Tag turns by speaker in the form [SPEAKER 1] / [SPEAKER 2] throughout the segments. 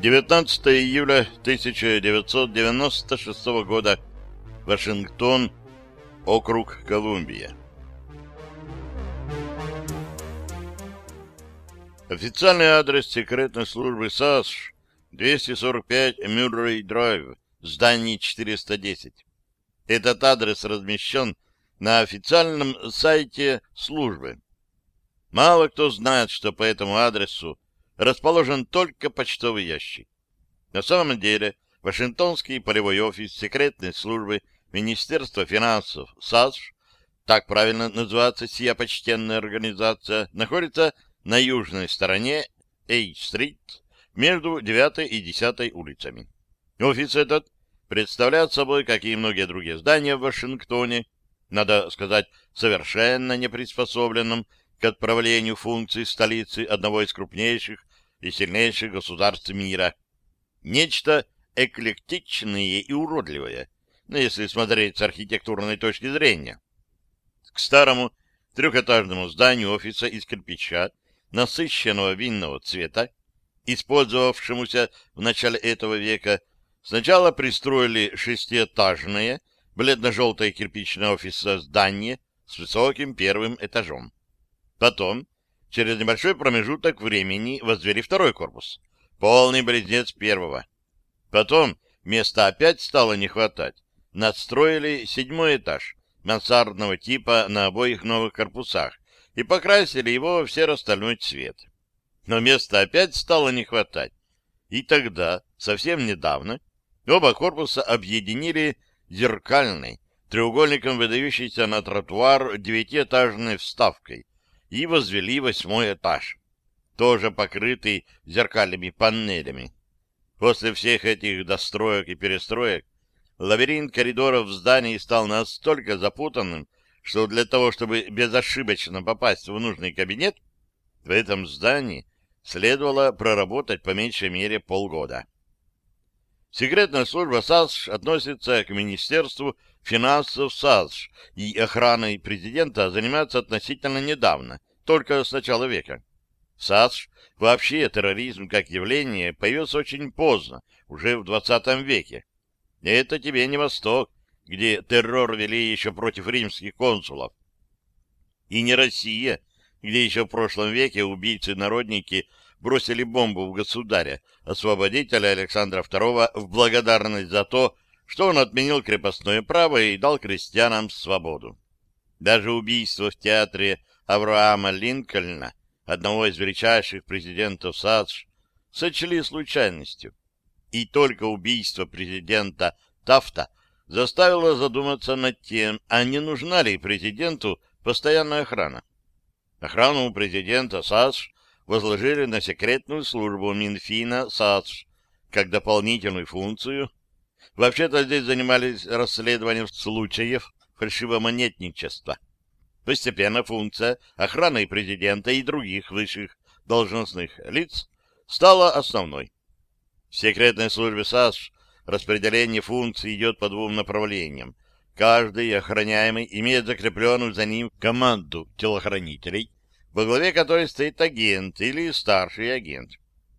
[SPEAKER 1] 19 июля 1996 года. Вашингтон, округ Колумбия. Официальный адрес секретной службы САСШ 245 Мюррей Драйв, здание 410. Этот адрес размещен на официальном сайте службы. Мало кто знает, что по этому адресу расположен только почтовый ящик. На самом деле, Вашингтонский полевой офис секретной службы Министерства финансов САСШ, так правильно называется сия почтенная организация, находится на южной стороне Эйч-стрит между 9 и 10 улицами. Офис этот представляет собой, как и многие другие здания в Вашингтоне, надо сказать, совершенно не приспособленным к отправлению функций столицы одного из крупнейших и сильнейших государств мира. Нечто эклектичное и уродливое, ну, если смотреть с архитектурной точки зрения. К старому трехэтажному зданию офиса из кирпича, насыщенного винного цвета, использовавшемуся в начале этого века, сначала пристроили шестиэтажное, бледно-желтое кирпичное офисное здание с высоким первым этажом. Потом, через небольшой промежуток времени, возвели второй корпус, полный близнец первого. Потом места опять стало не хватать. Надстроили седьмой этаж мансардного типа на обоих новых корпусах и покрасили его в серо-стальной цвет. Но места опять стало не хватать. И тогда, совсем недавно, оба корпуса объединили зеркальной, треугольником выдающейся на тротуар девятиэтажной вставкой, и возвели восьмой этаж, тоже покрытый зеркальными панелями. После всех этих достроек и перестроек лабиринт коридоров в здании стал настолько запутанным, что для того, чтобы безошибочно попасть в нужный кабинет, в этом здании следовало проработать по меньшей мере полгода. Секретная служба САСШ относится к Министерству финансов САСШ, и охраной президента занимается относительно недавно, только с начала века. САСШ вообще терроризм как явление появился очень поздно, уже в 20 веке. Это тебе не Восток, где террор вели еще против римских консулов. И не Россия, где еще в прошлом веке убийцы-народники бросили бомбу в государя, освободителя Александра II в благодарность за то, что он отменил крепостное право и дал крестьянам свободу. Даже убийство в театре Авраама Линкольна, одного из величайших президентов САДШ, сочли случайностью. И только убийство президента Тафта заставило задуматься над тем, а не нужна ли президенту постоянная охрана. Охрану президента САДШ возложили на секретную службу Минфина САДШ как дополнительную функцию. Вообще-то здесь занимались расследованием случаев фальшивомонетничества. Постепенно функция охраны президента и других высших должностных лиц стала основной. В секретной службе САДШ распределение функций идет по двум направлениям. Каждый охраняемый имеет закрепленную за ним команду телохранителей, во главе которой стоит агент или старший агент.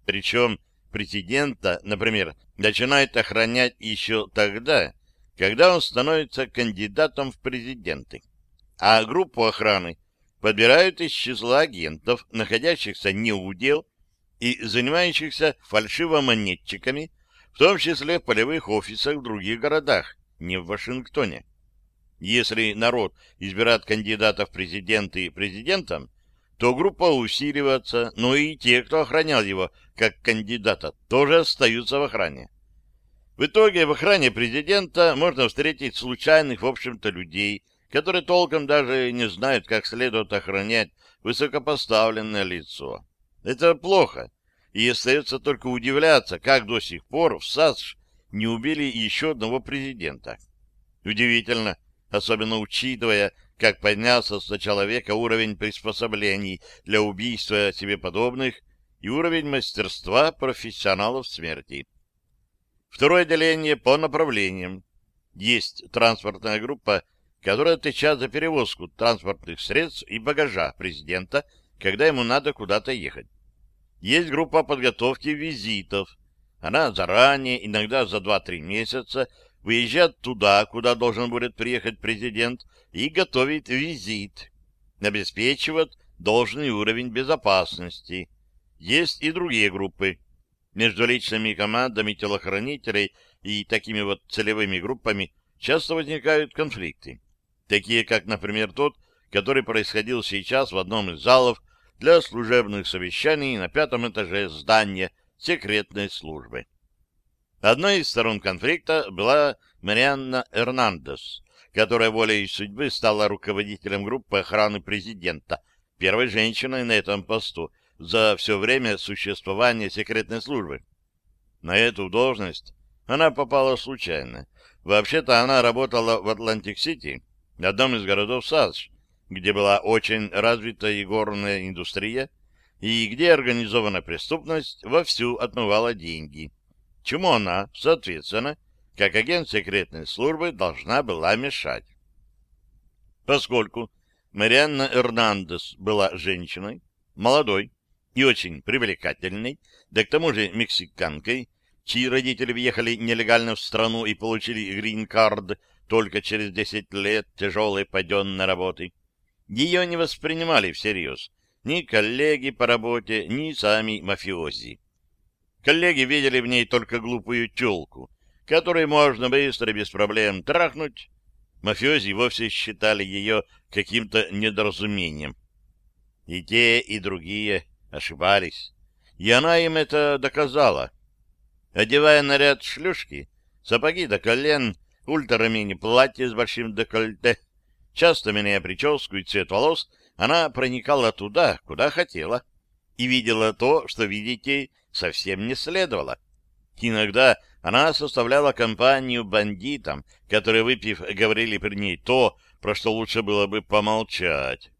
[SPEAKER 1] Причем президента, например, начинает охранять еще тогда, когда он становится кандидатом в президенты. А группу охраны подбирают из числа агентов, находящихся не у дел и занимающихся фальшивомонетчиками, в том числе в полевых офисах в других городах, не в Вашингтоне. Если народ избирает кандидатов в президенты президентом, то группа усиливается, но и те, кто охранял его как кандидата, тоже остаются в охране. В итоге в охране президента можно встретить случайных, в общем-то, людей, которые толком даже не знают, как следует охранять высокопоставленное лицо. Это плохо, и остается только удивляться, как до сих пор в САСШ не убили еще одного президента. Удивительно, особенно учитывая, как поднялся с начала века уровень приспособлений для убийства себе подобных и уровень мастерства профессионалов смерти. Второе деление по направлениям. Есть транспортная группа, которая отвечает за перевозку транспортных средств и багажа президента, когда ему надо куда-то ехать. Есть группа подготовки визитов. она заранее, иногда за 2-3 месяца, выезжает туда, куда должен будет приехать президент, и готовит визит, обеспечивает должный уровень безопасности. Есть и другие группы. Между личными командами телохранителей и такими вот целевыми группами часто возникают конфликты, такие как, например, тот, который происходил сейчас в одном из залов для служебных совещаний на пятом этаже здания секретной службы. Одной из сторон конфликта была Марианна Эрнандес, которая волей судьбы стала руководителем группы охраны президента, первой женщиной на этом посту за все время существования секретной службы. На эту должность она попала случайно. Вообще-то она работала в Атлантик-Сити, одном из городов САСШ, где была очень развита игорная индустрия, и где организованная преступность вовсю отмывала деньги, чему она, соответственно, как агент секретной службы, должна была мешать. Поскольку Марианна Эрнандес была женщиной, молодой и очень привлекательной, да к тому же мексиканкой, чьи родители въехали нелегально в страну и получили грин-кард только через 10 лет тяжелой паденной работы, ее не воспринимали всерьез ни коллеги по работе, ни сами мафиози. Коллеги видели в ней только глупую тёлку, которой можно быстро без проблем трахнуть. Мафиози вовсе считали ее каким-то недоразумением. И те, и другие ошибались. И она им это доказала. Одевая наряд шлюшки, сапоги до колен, ультрамини-платье с большим декольте, часто меняя прическу и цвет волос, она проникала туда, куда хотела, и видела то, что видеть ей совсем не следовало. Иногда она составляла компанию бандитам, которые, выпив, говорили при ней то, про что лучше было бы помолчать.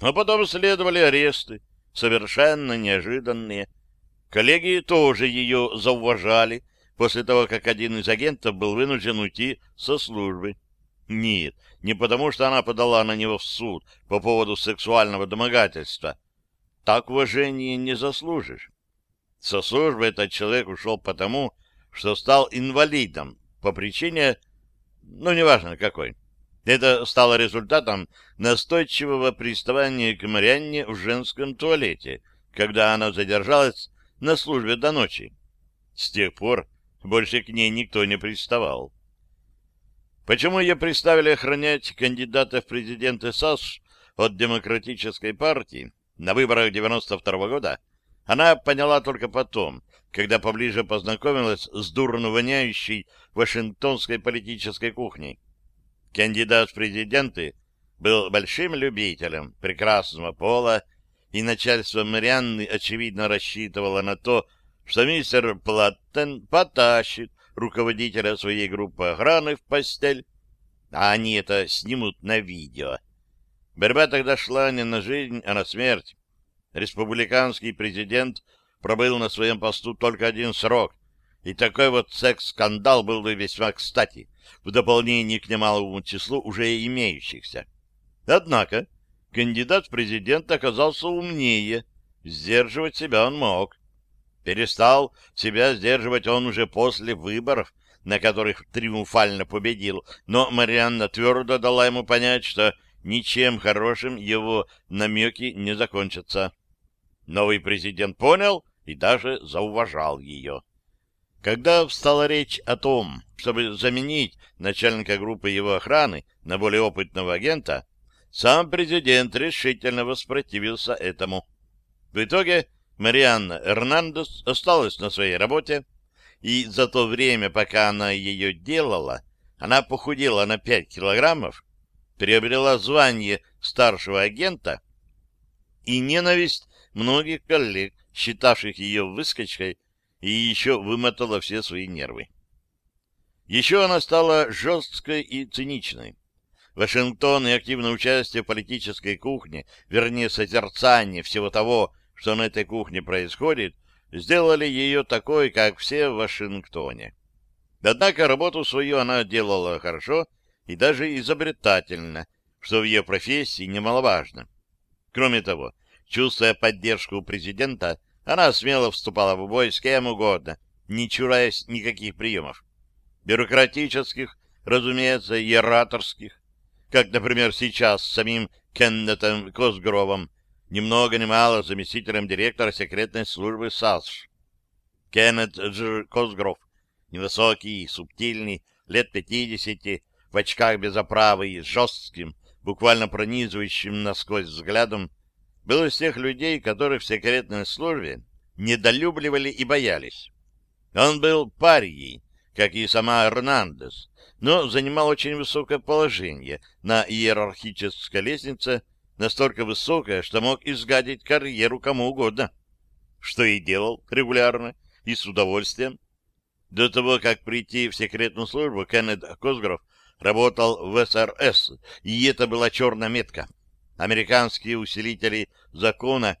[SPEAKER 1] А потом следовали аресты, совершенно неожиданные. Коллеги тоже ее зауважали после того, как один из агентов был вынужден уйти со службы. Нет, не потому, что она подала на него в суд по поводу сексуального домогательства. Так уважения не заслужишь. Со службы этот человек ушел потому, что стал инвалидом по причине, ну, неважно какой. Это стало результатом настойчивого приставания к Марианне в женском туалете, когда она задержалась на службе до ночи. С тех пор больше к ней никто не приставал. Почему ее приставили охранять кандидата в президенты САС от Демократической партии на выборах 92 -го года, она поняла только потом, когда поближе познакомилась с дурно воняющей вашингтонской политической кухней. Кандидат в президенты был большим любителем прекрасного пола, и начальство Марианны, очевидно, рассчитывало на то, что мистер Платтен потащит руководителя своей группы охраны в постель, а они это снимут на видео. Борьба тогда шла не на жизнь, а на смерть. Республиканский президент пробыл на своем посту только один срок, и такой вот секс-скандал был бы весьма кстати, в дополнение к немалому числу уже имеющихся. Однако кандидат в президент оказался умнее, сдерживать себя он мог. Перестал себя сдерживать он уже после выборов, на которых триумфально победил, но Марианна твердо дала ему понять, что ничем хорошим его намеки не закончатся. Новый президент понял и даже зауважал ее. Когда встала речь о том, чтобы заменить начальника группы его охраны на более опытного агента, сам президент решительно воспротивился этому. В итоге Марианна Эрнандес осталась на своей работе, и за то время, пока она ее делала, она похудела на 5 килограммов, приобрела звание старшего агента и ненависть многих коллег, считавших ее выскочкой, и еще вымотала все свои нервы. Еще она стала жесткой и циничной. Вашингтон и активное участие в политической кухне, вернее, созерцание всего того, что на этой кухне происходит, сделали ее такой, как все в Вашингтоне. Однако работу свою она делала хорошо и даже изобретательно, что в ее профессии немаловажно. Кроме того, чувствуя поддержку президента, она смело вступала в бой с кем угодно, не чураясь никаких приемов. Бюрократических, разумеется, и ораторских, как, например, сейчас с самим Кеннетом Косгровом, ни много ни мало заместителем директора секретной службы САСШ. Кеннет Дж. Косгров, невысокий, субтильный, лет пятидесяти, в очках без оправы и жестким, буквально пронизывающим насквозь взглядом, был из тех людей, которых в секретной службе недолюбливали и боялись. Он был парией, как и сама Эрнандес, но занимал очень высокое положение на иерархической лестнице, настолько высокое, что мог изгадить карьеру кому угодно, что и делал регулярно и с удовольствием. До того, как прийти в секретную службу, Кеннет Косгров работал в СРС, и это была черная метка. Американские усилители закона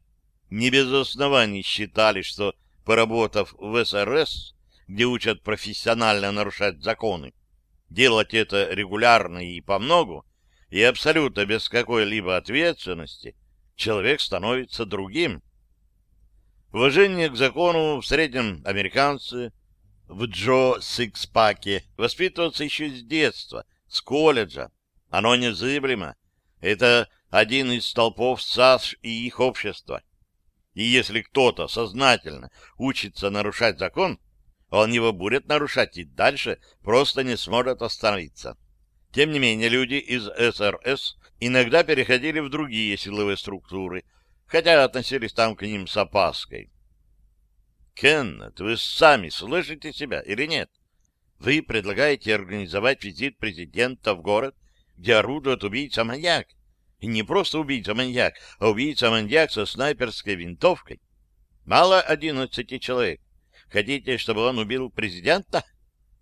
[SPEAKER 1] не без оснований считали, что, поработав в СРС, где учат профессионально нарушать законы, делать это регулярно и по многу, и абсолютно без какой-либо ответственности, человек становится другим. Уважение к закону в среднем американцы в Джо Сикспаке воспитываются еще с детства, с колледжа. Оно незыблемо. Это один из столпов САС и их общества. И если кто-то сознательно учится нарушать закон, он его будет нарушать и дальше просто не сможет остановиться. Тем не менее, люди из СРС иногда переходили в другие силовые структуры, хотя относились там к ним с опаской. Кеннет, вы сами слышите себя или нет? Вы предлагаете организовать визит президента в город, где орудует убийца-маньяк. И не просто убийца-маньяк, а убийца-маньяк со снайперской винтовкой. Мало одиннадцати человек. Хотите, чтобы он убил президента?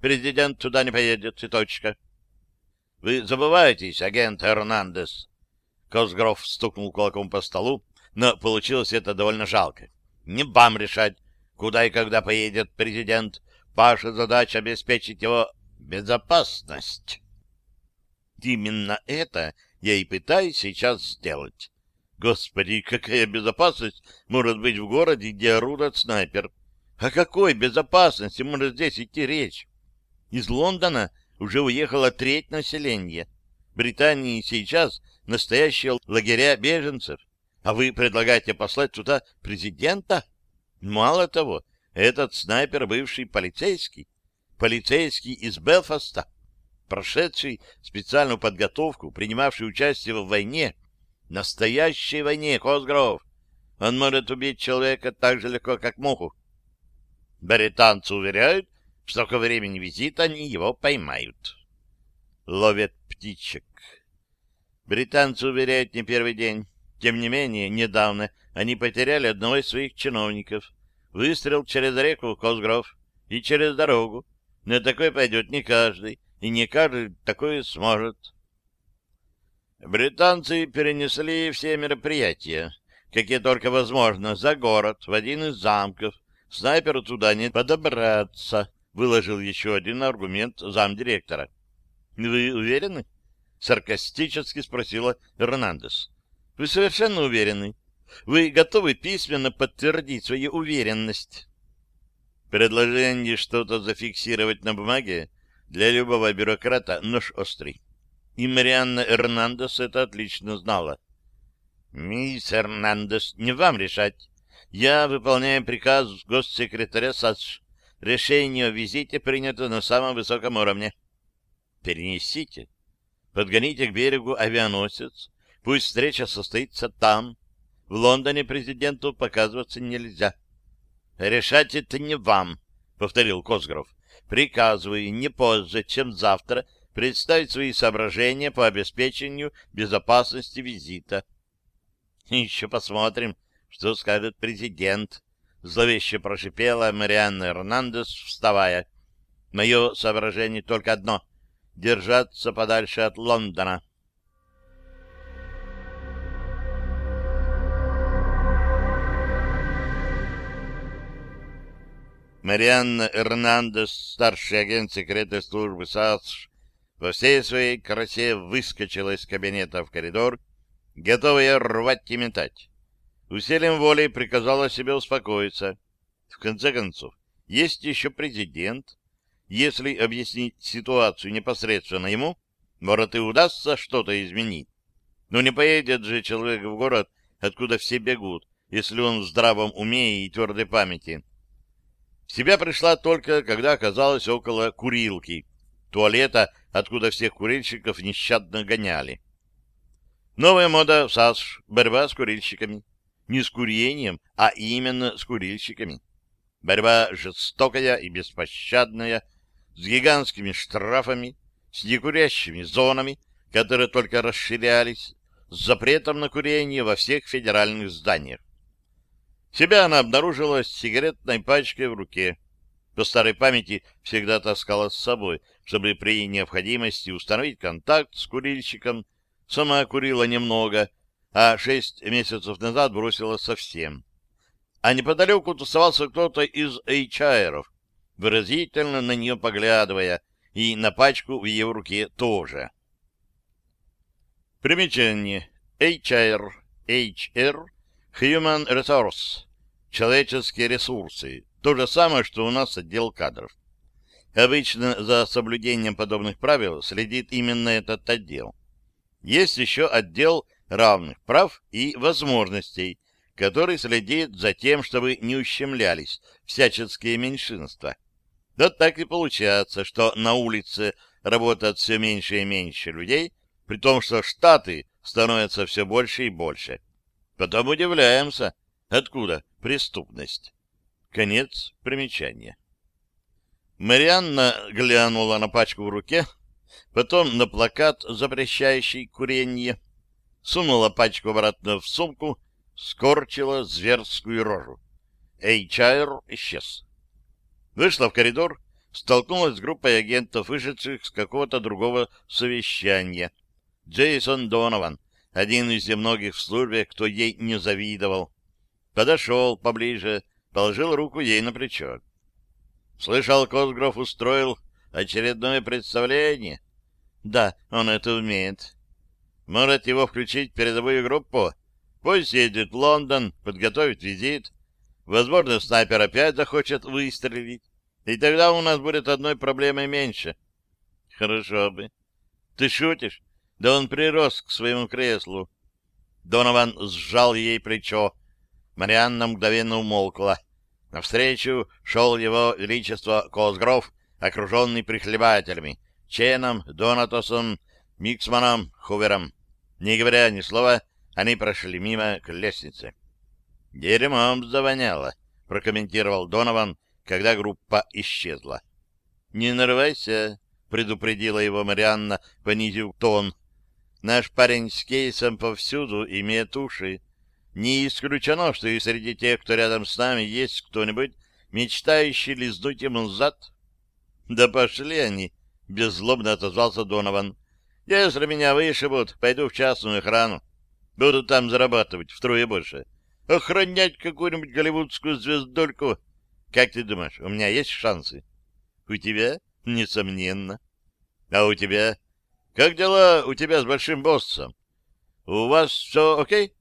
[SPEAKER 1] Президент туда не поедет, и. Вы забываетесь, агент Эрнандес. Косгров стукнул кулаком по столу, но получилось это довольно жалко. Не вам решать, куда и когда поедет президент. Ваша задача — обеспечить его безопасность. Именно это я и пытаюсь сейчас сделать. Господи, какая безопасность может быть в городе, где орудует снайпер? О какой безопасности может здесь идти речь? Из Лондона уже уехала треть населения. В Британии сейчас настоящие лагеря беженцев. А вы предлагаете послать туда президента? Мало того, этот снайпер бывший полицейский. Полицейский из Белфаста, прошедший специальную подготовку, принимавший участие в войне, настоящей войне, Косгров. Он может убить человека так же легко, как муху. Британцы уверяют, что ко времени визита они его поймают. Ловят птичек. Британцы уверяют не первый день. Тем не менее, недавно они потеряли одного из своих чиновников. Выстрел через реку Косгров и через дорогу. На такой пойдет не каждый, и не каждый такое сможет. Британцы перенесли все мероприятия, какие только возможно, за город, в один из замков, Снайперу туда не подобраться, — выложил еще один аргумент замдиректора. — Вы уверены? — саркастически спросила Эрнандес. — Вы совершенно уверены? Вы готовы письменно подтвердить свою уверенность? Предложение что-то зафиксировать на бумаге для любого бюрократа нож острый. И Марианна Эрнандес это отлично знала. — Мисс Эрнандес, не вам решать. Я выполняю приказ госсекретаря САСШ. Решение о визите принято на самом высоком уровне. Перенесите. Подгоните к берегу авианосец. Пусть встреча состоится там. В Лондоне президенту показываться нельзя. Решать это не вам, повторил Косгров. Приказываю не позже, чем завтра, представить свои соображения по обеспечению безопасности визита. Еще посмотрим, что скажет президент? Зловеще прошипела Марианна Эрнандес, вставая. Мое соображение только одно — держаться подальше от Лондона. Марианна Эрнандес, старший агент секретной службы САСШ, во всей своей красе выскочила из кабинета в коридор, готовая рвать и метать усилием воли приказала себе успокоиться. В конце концов, есть еще президент. Если объяснить ситуацию непосредственно ему, может и удастся что-то изменить. Но не поедет же человек в город, откуда все бегут, если он в здравом уме и твердой памяти. Себя пришла только, когда оказалась около курилки, туалета, откуда всех курильщиков нещадно гоняли. Новая мода в САСШ — борьба с курильщиками. Не с курением, а именно с курильщиками. Борьба жестокая и беспощадная, с гигантскими штрафами, с некурящими зонами, которые только расширялись, с запретом на курение во всех федеральных зданиях. Себя она обнаружила с сигаретной пачкой в руке. По старой памяти всегда таскала с собой, чтобы при необходимости установить контакт с курильщиком. Сама курила немного, а шесть месяцев назад бросила совсем. А неподалеку тусовался кто-то из HR, выразительно на нее поглядывая, и на пачку в ее руке тоже. Примечание. HR. HR Human Resource. Человеческие ресурсы. То же самое, что у нас отдел кадров. Обычно за соблюдением подобных правил следит именно этот отдел. Есть еще отдел равных прав и возможностей, который следит за тем, чтобы не ущемлялись всяческие меньшинства. Да так и получается, что на улице работает все меньше и меньше людей, при том, что штаты становятся все больше и больше. Потом удивляемся, откуда преступность. Конец примечания. Марианна глянула на пачку в руке, потом на плакат, запрещающий курение, сунула пачку обратно в сумку, скорчила зверскую рожу. Эйчайр исчез. Вышла в коридор, столкнулась с группой агентов, вышедших с какого-то другого совещания. Джейсон Донован, один из немногих в службе, кто ей не завидовал. Подошел поближе, положил руку ей на плечо. Слышал, Косгров устроил очередное представление? Да, он это умеет. Может его включить в передовую группу? Пусть едет в Лондон, подготовит визит. Возможно, снайпер опять захочет выстрелить. И тогда у нас будет одной проблемой меньше. Хорошо бы. Ты шутишь? Да он прирос к своему креслу. Донован сжал ей плечо. Марианна мгновенно умолкла. Навстречу шел его величество Косгров, окруженный прихлебателями, Ченом, Донатосом, Миксманом, Хувером. Не говоря ни слова, они прошли мимо к лестнице. «Дерьмом завоняло», — прокомментировал Донован, когда группа исчезла. «Не нарывайся», — предупредила его Марианна, понизив тон, Наш парень с кейсом повсюду имеет уши. Не исключено, что и среди тех, кто рядом с нами, есть кто-нибудь, мечтающий лизнуть ему зад. — Да пошли они! — беззлобно отозвался Донован. — Если меня вышибут, пойду в частную охрану. Буду там зарабатывать втрое больше. Охранять какую-нибудь голливудскую звездольку. Как ты думаешь, у меня есть шансы? — У тебя? — Несомненно. — А у тебя? Как дела у тебя с большим боссом? У вас все окей?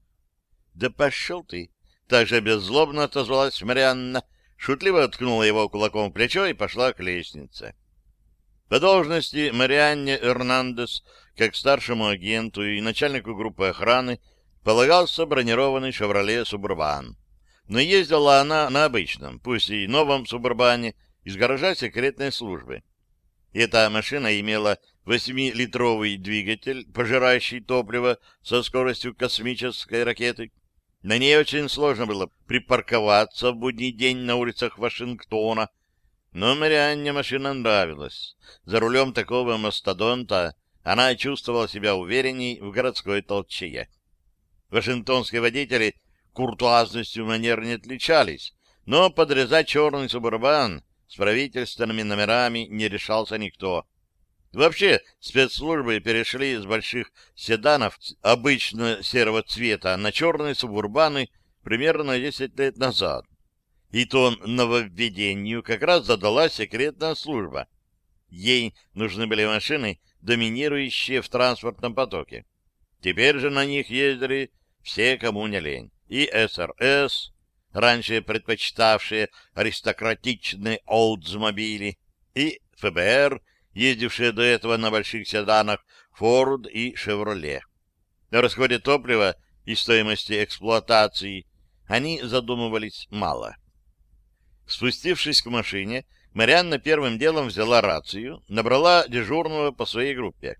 [SPEAKER 1] Да пошел ты! Так же беззлобно отозвалась Марианна, шутливо ткнула его кулаком в плечо и пошла к лестнице. По должности Марианне Эрнандес, как старшему агенту и начальнику группы охраны, полагался бронированный «Шевроле Субурбан». Но ездила она на обычном, пусть и новом Субурбане, из гаража секретной службы. Эта машина имела 8-литровый двигатель, пожирающий топливо со скоростью космической ракеты. На ней очень сложно было припарковаться в будний день на улицах Вашингтона, но Марианне машина нравилась. За рулем такого мастодонта она чувствовала себя уверенней в городской толчее. Вашингтонские водители куртуазностью манер не отличались, но подрезать черный субурбан с правительственными номерами не решался никто. Вообще, спецслужбы перешли с больших седанов обычно серого цвета на черные субурбаны примерно 10 лет назад. И то нововведению как раз задала секретная служба. Ей нужны были машины, доминирующие в транспортном потоке. Теперь же на них ездили все, кому не лень. И СРС, раньше предпочитавшие аристократичные Олдсмобили, и ФБР, ездившие до этого на больших седанах Форд и Шевроле. О расходе топлива и стоимости эксплуатации они задумывались мало. Спустившись к машине, Марианна первым делом взяла рацию, набрала дежурного по своей группе.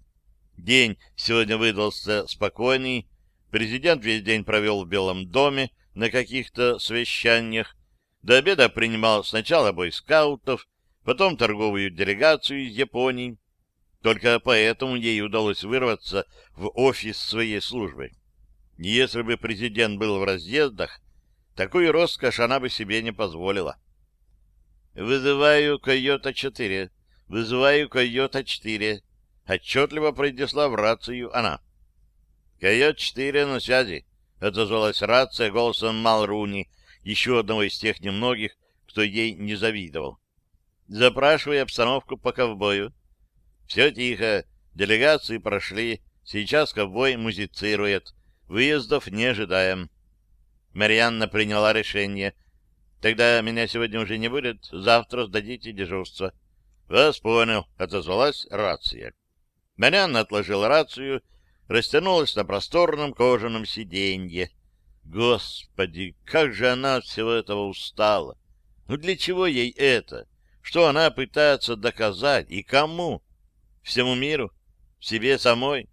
[SPEAKER 1] День сегодня выдался спокойный, президент весь день провел в Белом доме на каких-то совещаниях, до обеда принимал сначала бойскаутов, потом торговую делегацию из Японии. Только поэтому ей удалось вырваться в офис своей службы. Если бы президент был в разъездах, такую роскошь она бы себе не позволила. «Вызываю Койота-4. Вызываю Койота-4», — отчетливо произнесла в рацию она. «Койот-4 на связи», — отозвалась рация голосом Малруни, еще одного из тех немногих, кто ей не завидовал. «Запрашивай обстановку по ковбою». «Все тихо. Делегации прошли. Сейчас ковбой музицирует. Выездов не ожидаем». Марианна приняла решение — Тогда меня сегодня уже не будет, завтра сдадите дежурство. — Вас понял, — отозвалась рация. Марианна отложила рацию, растянулась на просторном кожаном сиденье. Господи, как же она от всего этого устала! Ну для чего ей это? Что она пытается доказать и кому? Всему миру? Себе самой?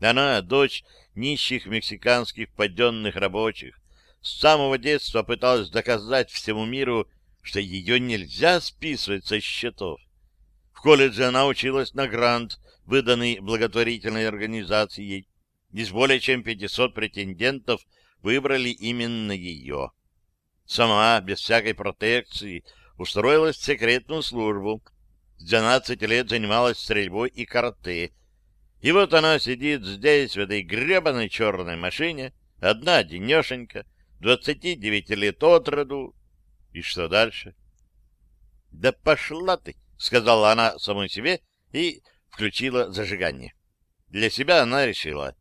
[SPEAKER 1] Она дочь нищих мексиканских подденных рабочих, с самого детства пыталась доказать всему миру, что ее нельзя списывать со счетов. В колледже она училась на грант, выданный благотворительной организацией. Из более чем 500 претендентов выбрали именно ее. Сама, без всякой протекции, устроилась в секретную службу. С 12 лет занималась стрельбой и карате. И вот она сидит здесь, в этой гребаной черной машине, одна денешенька, двадцати девяти лет от роду. И что дальше? — Да пошла ты, — сказала она самой себе и включила зажигание. Для себя она решила.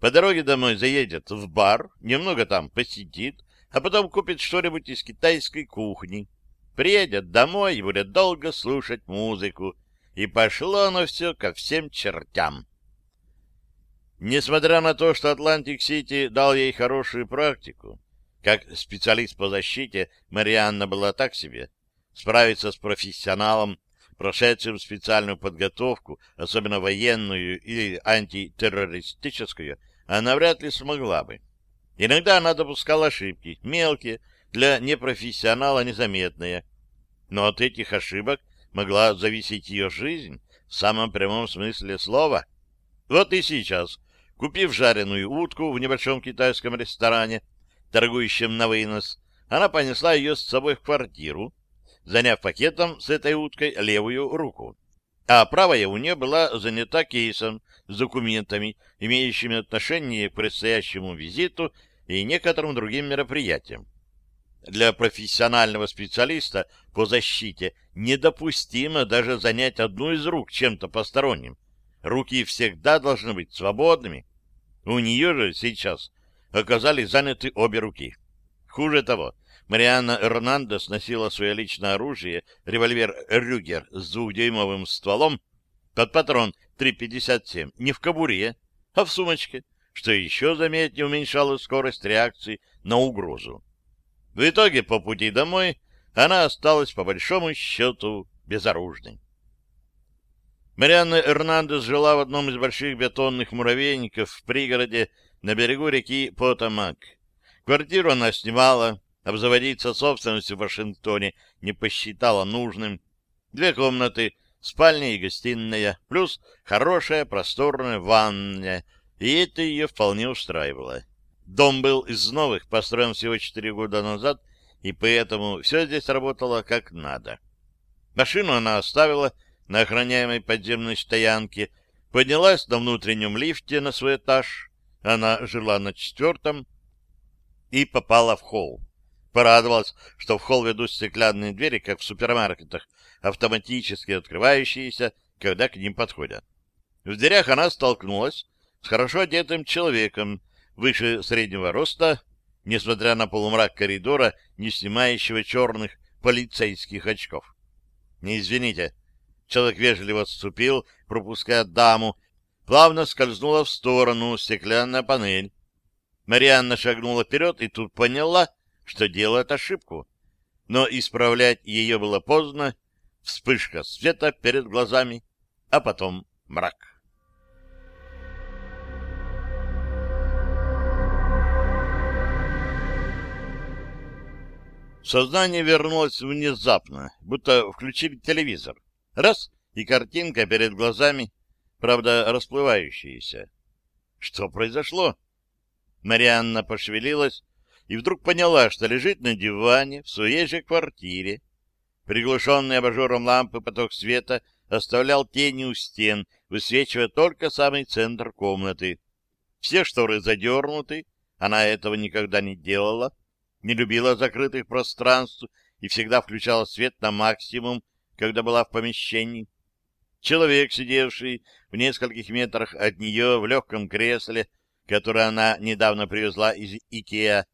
[SPEAKER 1] По дороге домой заедет в бар, немного там посидит, а потом купит что-нибудь из китайской кухни. Приедет домой и будет долго слушать музыку. И пошло оно все ко всем чертям. Несмотря на то, что Атлантик-Сити дал ей хорошую практику, как специалист по защите Марианна была так себе. Справиться с профессионалом, прошедшим специальную подготовку, особенно военную или антитеррористическую, она вряд ли смогла бы. Иногда она допускала ошибки, мелкие, для непрофессионала незаметные. Но от этих ошибок могла зависеть ее жизнь в самом прямом смысле слова. Вот и сейчас, купив жареную утку в небольшом китайском ресторане, торгующим на вынос, она понесла ее с собой в квартиру, заняв пакетом с этой уткой левую руку. А правая у нее была занята кейсом с документами, имеющими отношение к предстоящему визиту и некоторым другим мероприятиям. Для профессионального специалиста по защите недопустимо даже занять одну из рук чем-то посторонним. Руки всегда должны быть свободными. У нее же сейчас оказались заняты обе руки. Хуже того, Марианна Эрнандес носила свое личное оружие, револьвер «Рюгер» с двухдюймовым стволом, под патрон 3,57, не в кобуре, а в сумочке, что еще заметнее уменьшало скорость реакции на угрозу. В итоге по пути домой она осталась по большому счету безоружной. Марианна Эрнандес жила в одном из больших бетонных муравейников в пригороде на берегу реки Потамак. Квартиру она снимала, обзаводиться собственностью в Вашингтоне не посчитала нужным. Две комнаты, спальня и гостиная, плюс хорошая просторная ванная, и это ее вполне устраивало. Дом был из новых, построен всего четыре года назад, и поэтому все здесь работало как надо. Машину она оставила на охраняемой подземной стоянке, поднялась на внутреннем лифте на свой этаж, она жила на четвертом и попала в холл. Порадовалась, что в холл ведут стеклянные двери, как в супермаркетах, автоматически открывающиеся, когда к ним подходят. В дверях она столкнулась с хорошо одетым человеком, выше среднего роста, несмотря на полумрак коридора, не снимающего черных полицейских очков. «Не извините». Человек вежливо отступил, пропуская даму, плавно скользнула в сторону стеклянная панель. Марианна шагнула вперед и тут поняла, что делает ошибку. Но исправлять ее было поздно. Вспышка света перед глазами, а потом мрак. Сознание вернулось внезапно, будто включили телевизор. Раз — и картинка перед глазами, правда, расплывающаяся. Что произошло? Марианна пошевелилась и вдруг поняла, что лежит на диване в своей же квартире. Приглушенный абажуром лампы поток света оставлял тени у стен, высвечивая только самый центр комнаты. Все шторы задернуты, она этого никогда не делала не любила закрытых пространств и всегда включала свет на максимум, когда была в помещении. Человек, сидевший в нескольких метрах от нее в легком кресле, которое она недавно привезла из Икеа,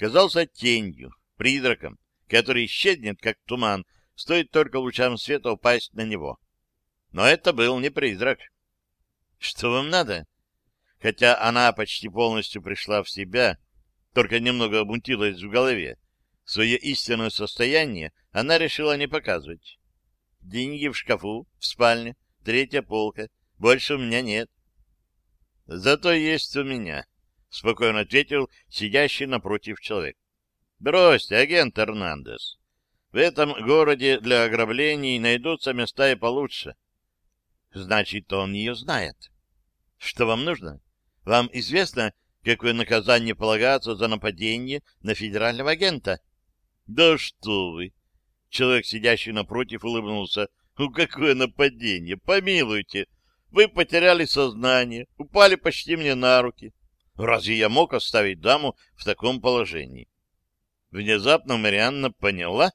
[SPEAKER 1] казался тенью, призраком, который исчезнет, как туман, стоит только лучам света упасть на него. Но это был не призрак. «Что вам надо?» Хотя она почти полностью пришла в себя, — только немного обмутилась в голове. Свое истинное состояние она решила не показывать. Деньги в шкафу, в спальне, третья полка. Больше у меня нет. Зато есть у меня, — спокойно ответил сидящий напротив человек. Бросьте, агент Эрнандес. В этом городе для ограблений найдутся места и получше. Значит, он ее знает. Что вам нужно? Вам известно, какое наказание полагается за нападение на федерального агента. — Да что вы! Человек, сидящий напротив, улыбнулся. — Ну, какое нападение! Помилуйте! Вы потеряли сознание, упали почти мне на руки. Разве я мог оставить даму в таком положении? Внезапно Марианна поняла,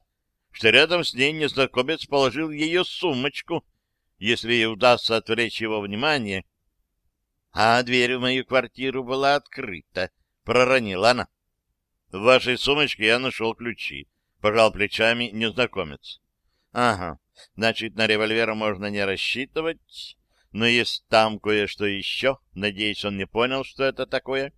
[SPEAKER 1] что рядом с ней незнакомец положил ее сумочку. Если ей удастся отвлечь его внимание, а дверь в мою квартиру была открыта, — проронила она. — В вашей сумочке я нашел ключи, — пожал плечами незнакомец. — Ага, значит, на револьвер можно не рассчитывать, но есть там кое-что еще. Надеюсь, он не понял, что это такое.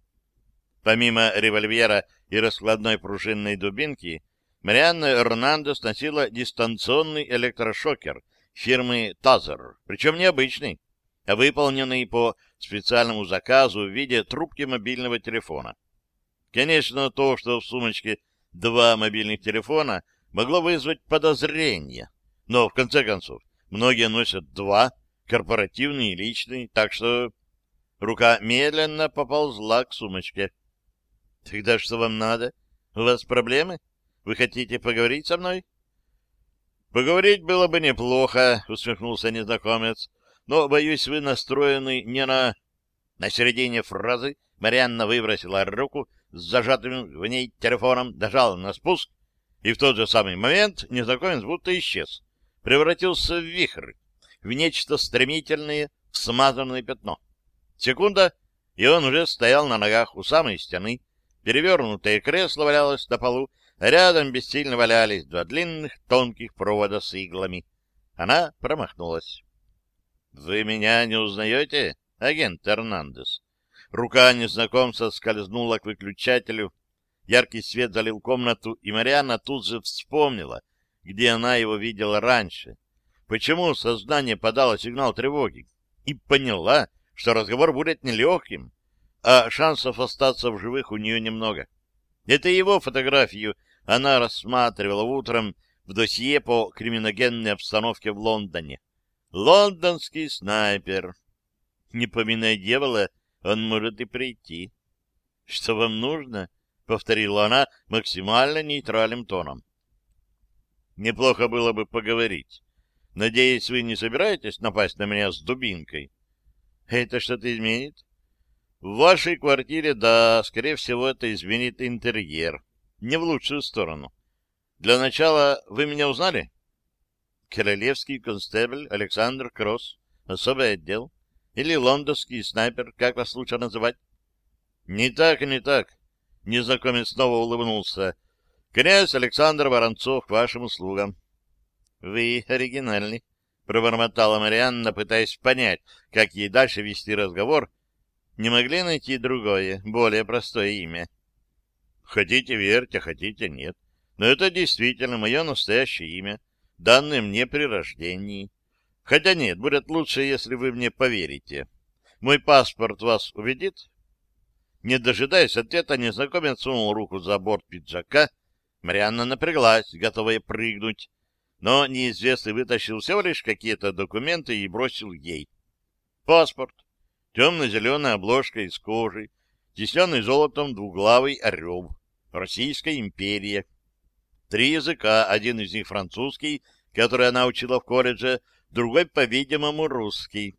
[SPEAKER 1] Помимо револьвера и раскладной пружинной дубинки, Марианна Эрнандес носила дистанционный электрошокер фирмы Тазер, причем необычный, а выполненный по специальному заказу в виде трубки мобильного телефона. Конечно, то, что в сумочке два мобильных телефона, могло вызвать подозрение. Но, в конце концов, многие носят два, корпоративный и личный, так что рука медленно поползла к сумочке. — Тогда что вам надо? У вас проблемы? Вы хотите поговорить со мной? — Поговорить было бы неплохо, — усмехнулся незнакомец но, боюсь, вы настроены не на... На середине фразы Марианна выбросила руку с зажатым в ней телефоном, дожала на спуск, и в тот же самый момент незнакомец будто исчез, превратился в вихрь, в нечто стремительное, в смазанное пятно. Секунда, и он уже стоял на ногах у самой стены, перевернутое кресло валялось на полу, а рядом бессильно валялись два длинных тонких провода с иглами. Она промахнулась. «Вы меня не узнаете, агент Эрнандес?» Рука незнакомца скользнула к выключателю. Яркий свет залил комнату, и Марианна тут же вспомнила, где она его видела раньше. Почему сознание подало сигнал тревоги? И поняла, что разговор будет нелегким, а шансов остаться в живых у нее немного. Это его фотографию она рассматривала утром в досье по криминогенной обстановке в Лондоне. Лондонский снайпер. Не поминая дьявола, он может и прийти. — Что вам нужно? — повторила она максимально нейтральным тоном. — Неплохо было бы поговорить. Надеюсь, вы не собираетесь напасть на меня с дубинкой? — Это что-то изменит? — В вашей квартире, да, скорее всего, это изменит интерьер. Не в лучшую сторону. Для начала вы меня узнали? — Королевский констебль Александр Кросс, особый отдел, или лондонский снайпер, как вас лучше называть? Не так не так. Незнакомец снова улыбнулся. Князь Александр Воронцов к вашим услугам. — Вы оригинальный, — пробормотала Марианна, пытаясь понять, как ей дальше вести разговор. Не могли найти другое, более простое имя. — Хотите верьте, хотите нет. Но это действительно мое настоящее имя, данное мне при рождении. Хотя нет, будет лучше, если вы мне поверите. Мой паспорт вас убедит? Не дожидаясь ответа, незнакомец сунул руку за борт пиджака. Марианна напряглась, готовая прыгнуть, но неизвестный вытащил всего лишь какие-то документы и бросил ей. Паспорт. Темно-зеленая обложка из кожи, тисненный золотом двуглавый орел. Российская империя. Три языка, один из них французский, который она учила в колледже, другой, по-видимому, русский.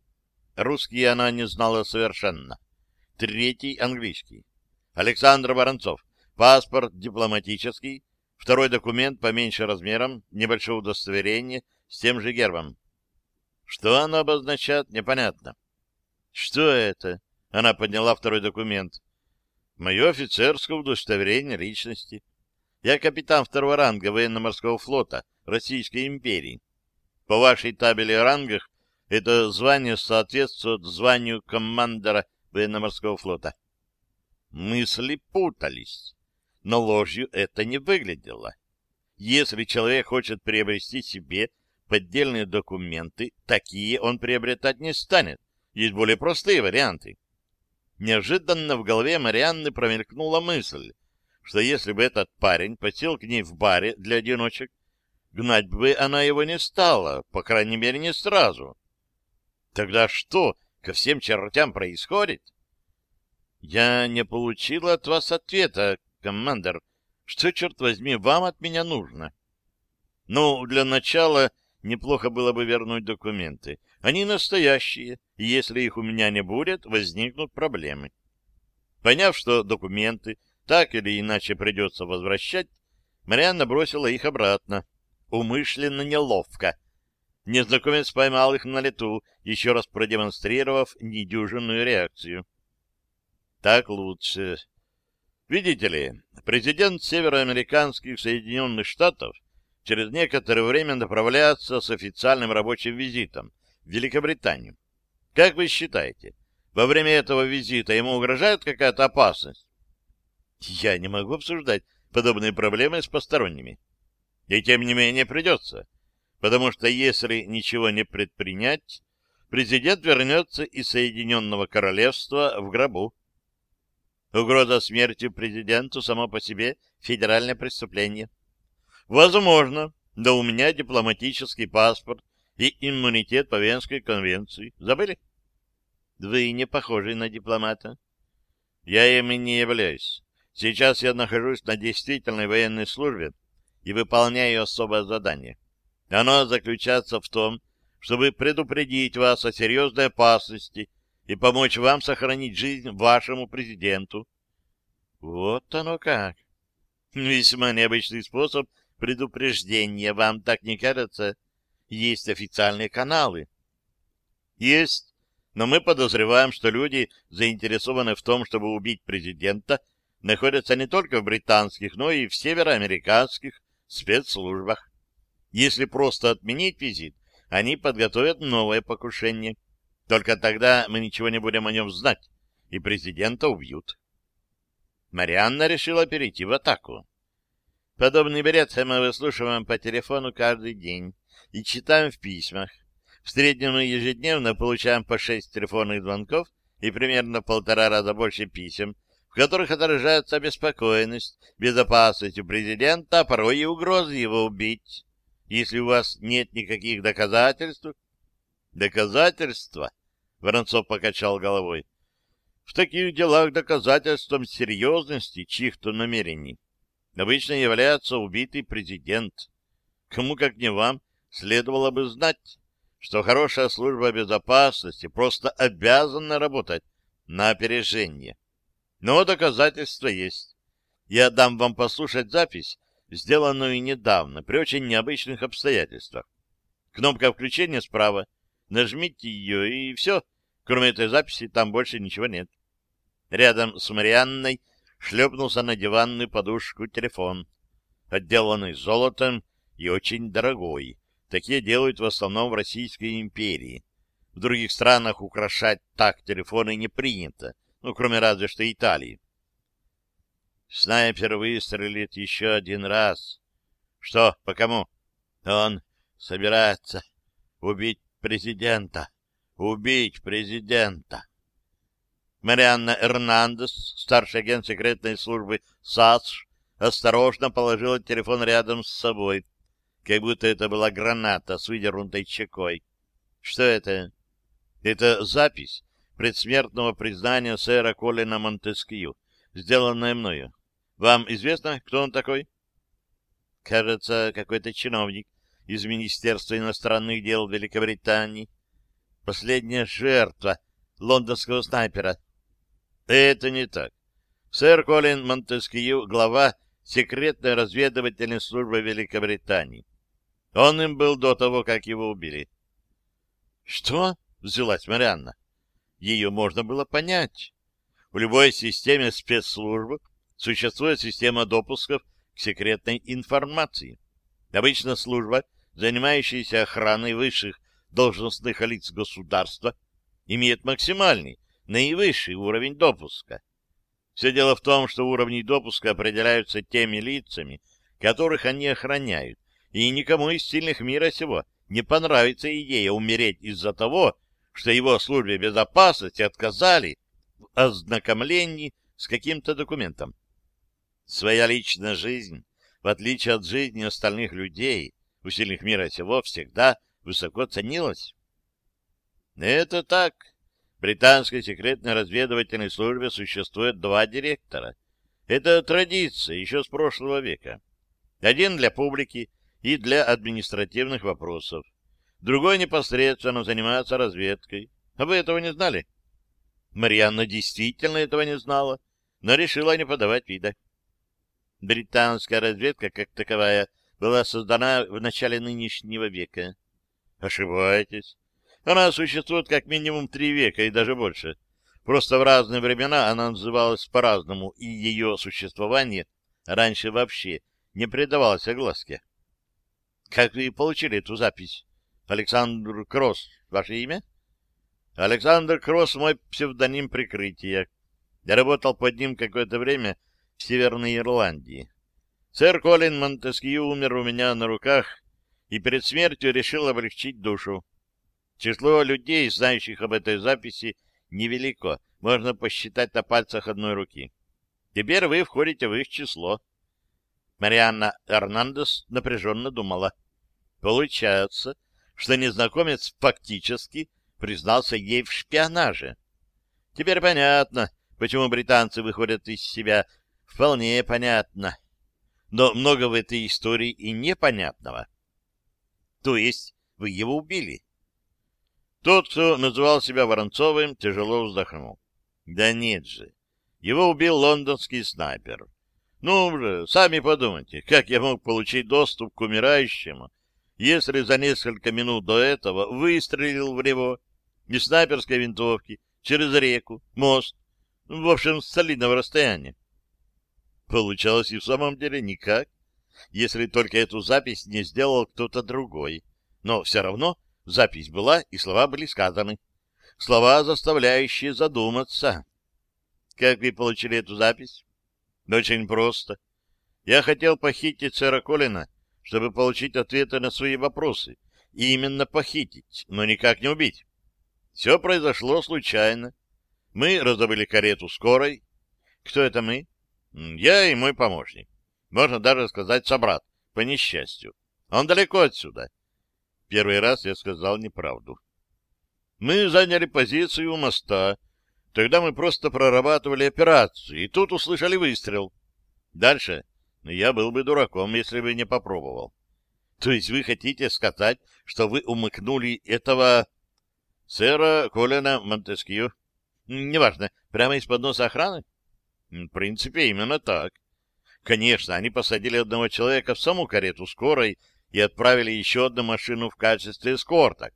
[SPEAKER 1] Русский она не знала совершенно. Третий — английский. Александр Воронцов. Паспорт дипломатический. Второй документ поменьше размером, небольшое удостоверение с тем же гербом. Что оно обозначает, непонятно. Что это? Она подняла второй документ. Мое офицерское удостоверение личности. Я капитан второго ранга военно-морского флота Российской империи. По вашей табели о рангах это звание соответствует званию командора военно-морского флота. Мысли путались, но ложью это не выглядело. Если человек хочет приобрести себе поддельные документы, такие он приобретать не станет. Есть более простые варианты. Неожиданно в голове Марианны промелькнула мысль, что если бы этот парень посел к ней в баре для одиночек, Гнать бы она его не стала, по крайней мере, не сразу. Тогда что ко всем чертям происходит? Я не получил от вас ответа, командир. Что, черт возьми, вам от меня нужно? Ну, для начала неплохо было бы вернуть документы. Они настоящие, и если их у меня не будет, возникнут проблемы. Поняв, что документы так или иначе придется возвращать, Марианна бросила их обратно умышленно неловко. Незнакомец поймал их на лету, еще раз продемонстрировав недюжинную реакцию. Так лучше. Видите ли, президент североамериканских Соединенных Штатов через некоторое время направляется с официальным рабочим визитом в Великобританию. Как вы считаете, во время этого визита ему угрожает какая-то опасность? Я не могу обсуждать подобные проблемы с посторонними. И тем не менее придется, потому что если ничего не предпринять, президент вернется из Соединенного Королевства в гробу. Угроза смерти президенту само по себе федеральное преступление. Возможно, но у меня дипломатический паспорт и иммунитет по Венской конвенции. Забыли? Вы не похожи на дипломата. Я им и не являюсь. Сейчас я нахожусь на действительной военной службе и выполняю особое задание. Оно заключается в том, чтобы предупредить вас о серьезной опасности и помочь вам сохранить жизнь вашему президенту. Вот оно как. Весьма необычный способ предупреждения, вам так не кажется? Есть официальные каналы. Есть, но мы подозреваем, что люди, заинтересованные в том, чтобы убить президента, находятся не только в британских, но и в североамериканских спецслужбах. Если просто отменить визит, они подготовят новое покушение. Только тогда мы ничего не будем о нем знать, и президента убьют. Марианна решила перейти в атаку. Подобный бред мы выслушиваем по телефону каждый день и читаем в письмах. В среднем мы ежедневно получаем по шесть телефонных звонков и примерно полтора раза больше писем, в которых отражается обеспокоенность безопасностью президента, а порой и угрозы его убить. Если у вас нет никаких доказательств... Доказательства? Воронцов покачал головой. В таких делах доказательством серьезности чьих-то намерений обычно является убитый президент. Кому, как не вам, следовало бы знать, что хорошая служба безопасности просто обязана работать на опережение. Но доказательства есть. Я дам вам послушать запись, сделанную недавно, при очень необычных обстоятельствах. Кнопка включения справа. Нажмите ее, и все. Кроме этой записи там больше ничего нет. Рядом с Марианной шлепнулся на диванную подушку телефон, отделанный золотом и очень дорогой. Такие делают в основном в Российской империи. В других странах украшать так телефоны не принято, ну, кроме разве что Италии. Снайпер выстрелит еще один раз. Что, по кому? Он собирается убить президента. Убить президента. Марианна Эрнандес, старший агент секретной службы САСШ, осторожно положила телефон рядом с собой, как будто это была граната с выдернутой чекой. Что это? Это запись предсмертного признания сэра Колина Монтескью, сделанная мною. Вам известно, кто он такой? Кажется, какой-то чиновник из Министерства иностранных дел Великобритании. Последняя жертва лондонского снайпера. Это не так. Сэр Колин Монтескью — глава секретной разведывательной службы Великобритании. Он им был до того, как его убили. — Что? — взялась Марианна. Ее можно было понять. В любой системе спецслужбы существует система допусков к секретной информации. Обычно служба, занимающаяся охраной высших должностных лиц государства, имеет максимальный, наивысший уровень допуска. Все дело в том, что уровни допуска определяются теми лицами, которых они охраняют, и никому из сильных мира сего не понравится идея умереть из-за того, что его службе безопасности отказали в ознакомлении с каким-то документом. Своя личная жизнь, в отличие от жизни остальных людей, у сильных мира сего всегда высоко ценилась. Это так. В британской секретной разведывательной службе существует два директора. Это традиция еще с прошлого века. Один для публики и для административных вопросов. Другой непосредственно занимается разведкой. А вы этого не знали? Марианна действительно этого не знала, но решила не подавать вида. Британская разведка, как таковая, была создана в начале нынешнего века. Ошибаетесь. Она существует как минимум три века и даже больше. Просто в разные времена она называлась по-разному, и ее существование раньше вообще не придавалось огласке. Как вы получили эту запись? Александр Кросс, ваше имя? Александр Кросс — мой псевдоним прикрытия. Я работал под ним какое-то время в Северной Ирландии. Сэр Колин Монтескью умер у меня на руках и перед смертью решил облегчить душу. Число людей, знающих об этой записи, невелико, можно посчитать на пальцах одной руки. Теперь вы входите в их число. Марианна Эрнандес напряженно думала. Получается, что незнакомец фактически признался ей в шпионаже. Теперь понятно, почему британцы выходят из себя. Вполне понятно. Но много в этой истории и непонятного. То есть вы его убили? Тот, кто называл себя Воронцовым, тяжело вздохнул. Да нет же. Его убил лондонский снайпер. Ну же, сами подумайте, как я мог получить доступ к умирающему, если за несколько минут до этого выстрелил в него из снайперской винтовки через реку, мост, в общем, с солидного расстояния. Получалось и в самом деле никак, если только эту запись не сделал кто-то другой. Но все равно запись была, и слова были сказаны. Слова, заставляющие задуматься. Как вы получили эту запись? Очень просто. Я хотел похитить сэра Колина, чтобы получить ответы на свои вопросы. И именно похитить, но никак не убить. Все произошло случайно. Мы раздобыли карету скорой. Кто это мы? Я и мой помощник. Можно даже сказать собрат, по несчастью. Он далеко отсюда. Первый раз я сказал неправду. Мы заняли позицию у моста, Тогда мы просто прорабатывали операцию, и тут услышали выстрел. Дальше я был бы дураком, если бы не попробовал. То есть вы хотите сказать, что вы умыкнули этого сэра Колина Монтескью? Неважно, прямо из-под носа охраны? В принципе, именно так. Конечно, они посадили одного человека в саму карету скорой и отправили еще одну машину в качестве эскорта.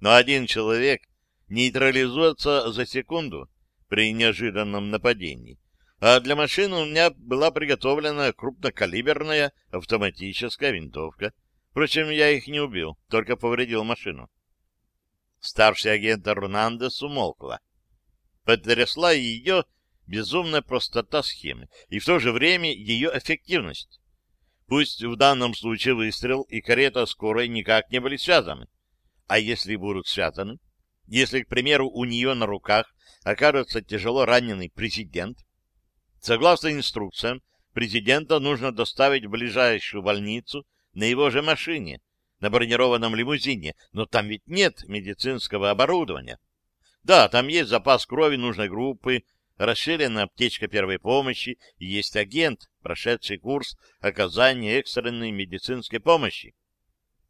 [SPEAKER 1] Но один человек нейтрализуется за секунду при неожиданном нападении. а для машины у меня была приготовлена крупнокалиберная автоматическая винтовка. Впрочем, я их не убил, только повредил машину. Старший агент Эрнандес умолкла. Потрясла ее безумная простота схемы и в то же время ее эффективность. Пусть в данном случае выстрел и карета скорой никак не были связаны. А если будут связаны? Если, к примеру, у нее на руках окажется тяжело раненый президент, согласно инструкциям, президента нужно доставить в ближайшую больницу на его же машине, на бронированном лимузине, но там ведь нет медицинского оборудования. Да, там есть запас крови нужной группы, расширенная аптечка первой помощи и есть агент, прошедший курс оказания экстренной медицинской помощи.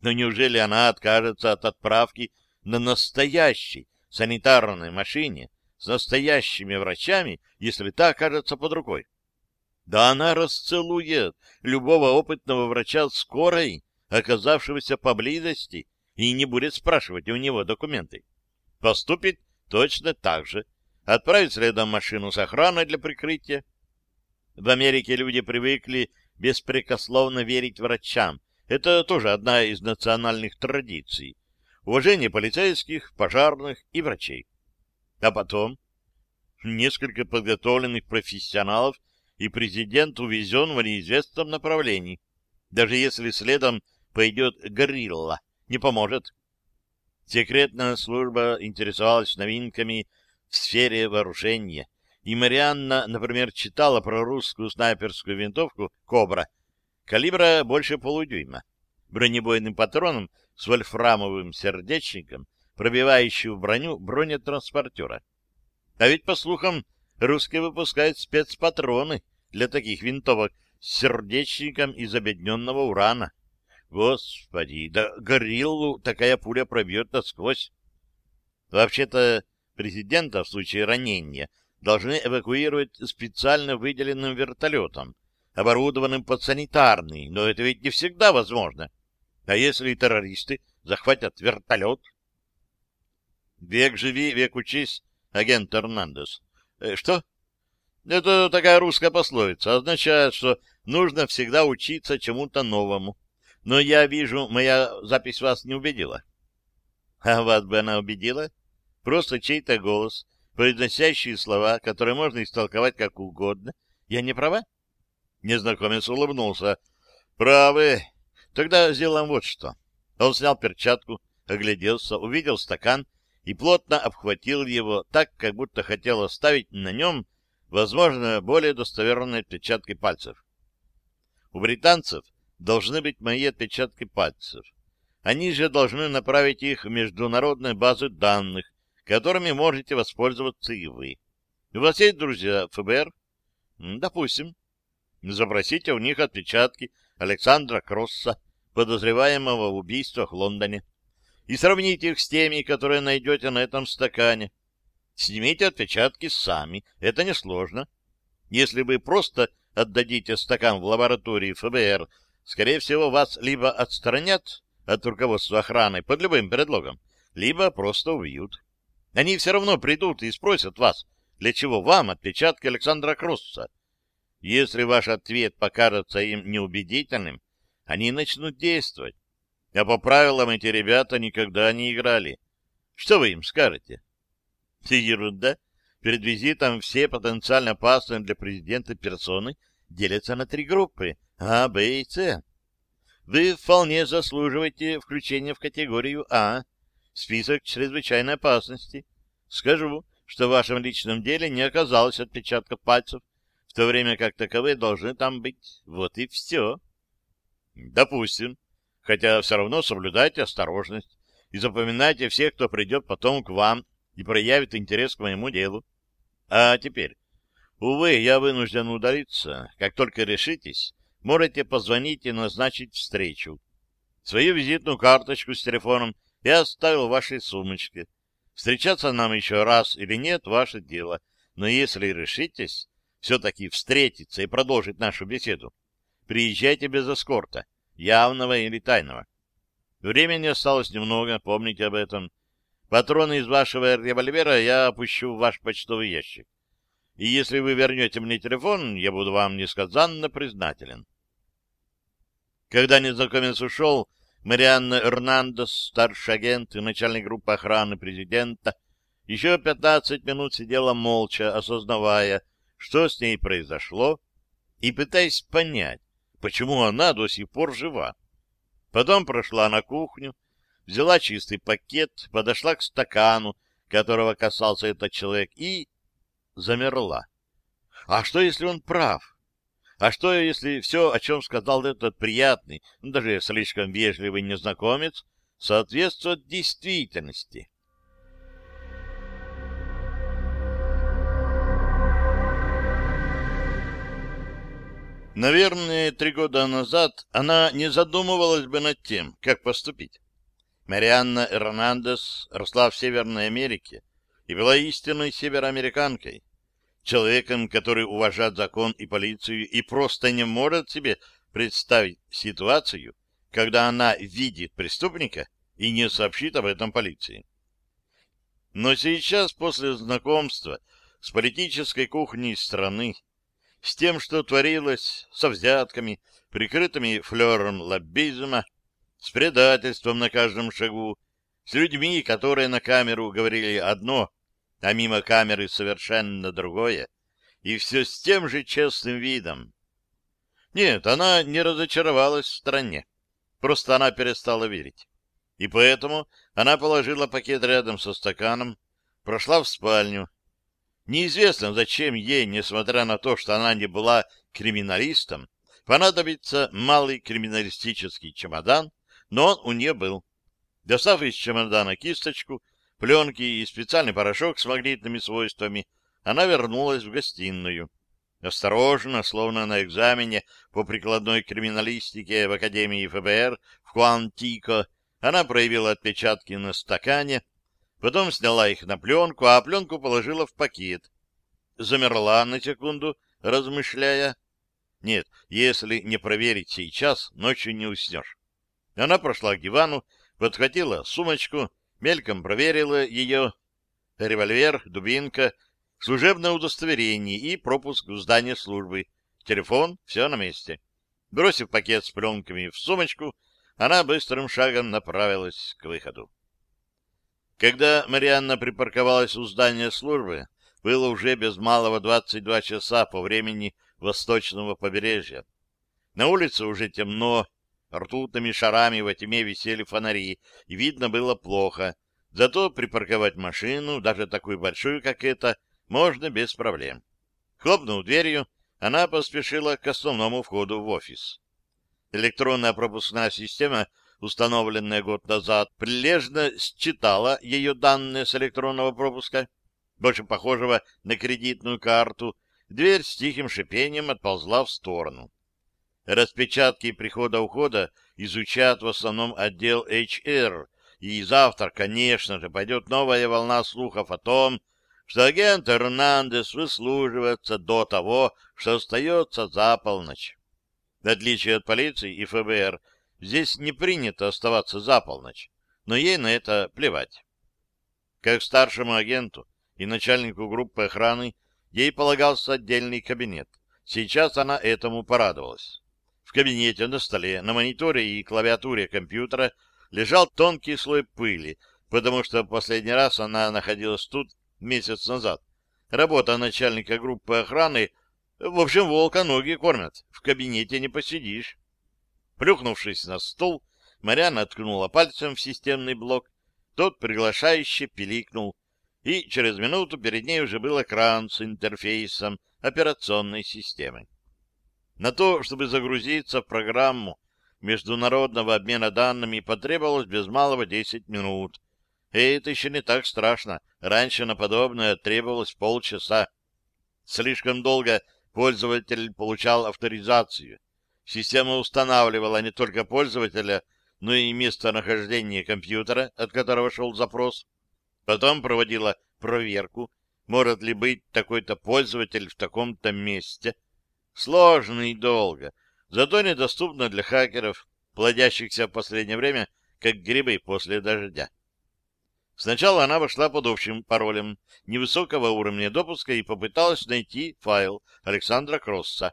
[SPEAKER 1] Но неужели она откажется от отправки на настоящей санитарной машине с настоящими врачами, если та окажется под рукой? Да она расцелует любого опытного врача скорой, оказавшегося поблизости, и не будет спрашивать у него документы. Поступит точно так же. Отправит следом машину с охраной для прикрытия. В Америке люди привыкли беспрекословно верить врачам. Это тоже одна из национальных традиций. Уважение полицейских, пожарных и врачей. А потом несколько подготовленных профессионалов и президент увезен в неизвестном направлении. Даже если следом пойдет горилла, не поможет. Секретная служба интересовалась новинками в сфере вооружения, и Марианна, например, читала про русскую снайперскую винтовку «Кобра» калибра больше полудюйма, бронебойным патроном с вольфрамовым сердечником, пробивающим броню бронетранспортера. А ведь, по слухам, русские выпускают спецпатроны для таких винтовок с сердечником из обедненного урана. Господи, да гориллу такая пуля пробьет насквозь. Вообще-то президента в случае ранения должны эвакуировать специально выделенным вертолетом, оборудованным под санитарный, но это ведь не всегда возможно. А если террористы захватят вертолет? Век живи, век учись, агент Эрнандес. Э, что? Это такая русская пословица, означает, что нужно всегда учиться чему-то новому. Но я вижу, моя запись вас не убедила. А вас бы она убедила? Просто чей-то голос, произносящий слова, которые можно истолковать как угодно. Я не права? Незнакомец улыбнулся. Правы. Тогда сделаем вот что. Он снял перчатку, огляделся, увидел стакан и плотно обхватил его так, как будто хотел оставить на нем, возможно, более достоверные отпечатки пальцев. У британцев должны быть мои отпечатки пальцев. Они же должны направить их в международные базы данных, которыми можете воспользоваться и вы. У вас есть друзья ФБР? Допустим. Запросите у них отпечатки Александра Кросса, подозреваемого в убийствах в Лондоне, и сравните их с теми, которые найдете на этом стакане. Снимите отпечатки сами, это несложно. Если вы просто отдадите стакан в лаборатории ФБР скорее всего, вас либо отстранят от руководства охраны под любым предлогом, либо просто убьют. Они все равно придут и спросят вас, для чего вам отпечатки Александра Кросса. Если ваш ответ покажется им неубедительным, они начнут действовать. А по правилам эти ребята никогда не играли. Что вы им скажете? Ерунда. Перед визитом все потенциально опасные для президента персоны делятся на три группы — а, Б и С. Вы вполне заслуживаете включения в категорию А, список чрезвычайной опасности. Скажу, что в вашем личном деле не оказалось отпечатков пальцев, в то время как таковые должны там быть. Вот и все. Допустим. Хотя все равно соблюдайте осторожность и запоминайте всех, кто придет потом к вам и проявит интерес к моему делу. А теперь, увы, я вынужден удалиться. Как только решитесь, можете позвонить и назначить встречу. Свою визитную карточку с телефоном я оставил в вашей сумочке. Встречаться нам еще раз или нет — ваше дело. Но если решитесь все-таки встретиться и продолжить нашу беседу, приезжайте без эскорта, явного или тайного. Времени осталось немного, помните об этом. Патроны из вашего револьвера я опущу в ваш почтовый ящик. И если вы вернете мне телефон, я буду вам несказанно признателен. Когда незнакомец ушел, Марианна Эрнандес, старший агент и начальник группы охраны президента, еще пятнадцать минут сидела молча, осознавая, что с ней произошло, и пытаясь понять, почему она до сих пор жива. Потом прошла на кухню, взяла чистый пакет, подошла к стакану, которого касался этот человек, и замерла. А что, если он прав? А что, если все, о чем сказал этот приятный, ну, даже слишком вежливый незнакомец, соответствует действительности? Наверное, три года назад она не задумывалась бы над тем, как поступить. Марианна Эрнандес росла в Северной Америке и была истинной североамериканкой человеком, который уважает закон и полицию и просто не может себе представить ситуацию, когда она видит преступника и не сообщит об этом полиции. Но сейчас, после знакомства с политической кухней страны, с тем, что творилось со взятками, прикрытыми флером лоббизма, с предательством на каждом шагу, с людьми, которые на камеру говорили одно, а мимо камеры совершенно другое, и все с тем же честным видом. Нет, она не разочаровалась в стране, просто она перестала верить. И поэтому она положила пакет рядом со стаканом, прошла в спальню. Неизвестно, зачем ей, несмотря на то, что она не была криминалистом, понадобится малый криминалистический чемодан, но он у нее был. Достав из чемодана кисточку, пленки и специальный порошок с магнитными свойствами, она вернулась в гостиную. Осторожно, словно на экзамене по прикладной криминалистике в Академии ФБР в Куантико, она проявила отпечатки на стакане, потом сняла их на пленку, а пленку положила в пакет. Замерла на секунду, размышляя. Нет, если не проверить сейчас, ночью не уснешь. Она прошла к дивану, подхватила сумочку, мельком проверила ее. Револьвер, дубинка, служебное удостоверение и пропуск в здание службы. Телефон, все на месте. Бросив пакет с пленками в сумочку, она быстрым шагом направилась к выходу. Когда Марианна припарковалась у здания службы, было уже без малого 22 часа по времени восточного побережья. На улице уже темно, ртутными шарами во тьме висели фонари, и видно было плохо. Зато припарковать машину, даже такую большую, как эта, можно без проблем. Хлопнув дверью, она поспешила к основному входу в офис. Электронная пропускная система, установленная год назад, прилежно считала ее данные с электронного пропуска, больше похожего на кредитную карту, дверь с тихим шипением отползла в сторону. Распечатки прихода-ухода изучат в основном отдел HR, и завтра, конечно же, пойдет новая волна слухов о том, что агент Эрнандес выслуживается до того, что остается за полночь. В отличие от полиции и ФБР, здесь не принято оставаться за полночь, но ей на это плевать. Как старшему агенту и начальнику группы охраны ей полагался отдельный кабинет. Сейчас она этому порадовалась. В кабинете на столе, на мониторе и клавиатуре компьютера лежал тонкий слой пыли, потому что последний раз она находилась тут месяц назад. Работа начальника группы охраны, в общем, волка ноги кормят, в кабинете не посидишь. Плюхнувшись на стол, Марьяна ткнула пальцем в системный блок, тот приглашающе пиликнул, и через минуту перед ней уже был экран с интерфейсом операционной системы. На то, чтобы загрузиться в программу международного обмена данными, потребовалось без малого 10 минут. И это еще не так страшно. Раньше на подобное требовалось полчаса. Слишком долго пользователь получал авторизацию. Система устанавливала не только пользователя, но и местонахождение компьютера, от которого шел запрос. Потом проводила проверку, может ли быть такой-то пользователь в таком-то месте — Сложно и долго, зато недоступно для хакеров, плодящихся в последнее время, как грибы после дождя. Сначала она вошла под общим паролем невысокого уровня допуска и попыталась найти файл Александра Кросса.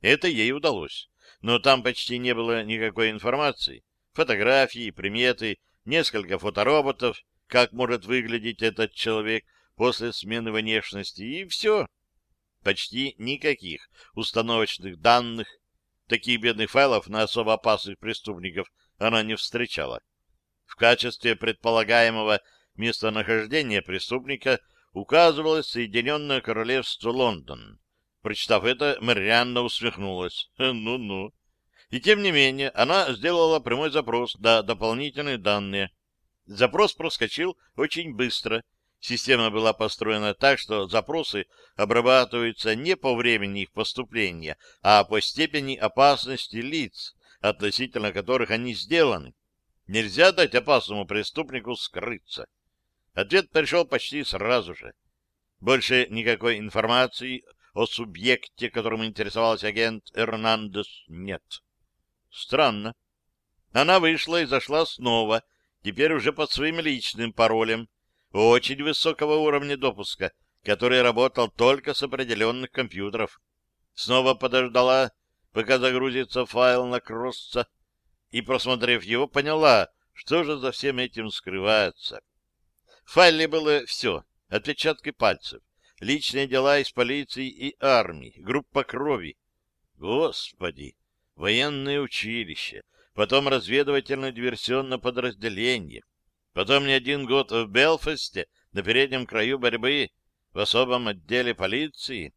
[SPEAKER 1] Это ей удалось, но там почти не было никакой информации. Фотографии, приметы, несколько фотороботов, как может выглядеть этот человек после смены внешности, и все. Почти никаких установочных данных, таких бедных файлов на особо опасных преступников она не встречала. В качестве предполагаемого местонахождения преступника указывалось Соединенное Королевство Лондон. Прочитав это, Марианна усмехнулась. Ну-ну. И тем не менее, она сделала прямой запрос на дополнительные данные. Запрос проскочил очень быстро. Система была построена так, что запросы обрабатываются не по времени их поступления, а по степени опасности лиц, относительно которых они сделаны. Нельзя дать опасному преступнику скрыться. Ответ пришел почти сразу же. Больше никакой информации о субъекте, которым интересовался агент Эрнандес, нет. Странно. Она вышла и зашла снова, теперь уже под своим личным паролем, очень высокого уровня допуска, который работал только с определенных компьютеров. Снова подождала, пока загрузится файл на Кросса, и, просмотрев его, поняла, что же за всем этим скрывается. В файле было все. Отпечатки пальцев, личные дела из полиции и армии, группа крови. Господи! Военное училище, потом разведывательно-диверсионное подразделение, потом не один год в Белфасте на переднем краю борьбы в особом отделе полиции.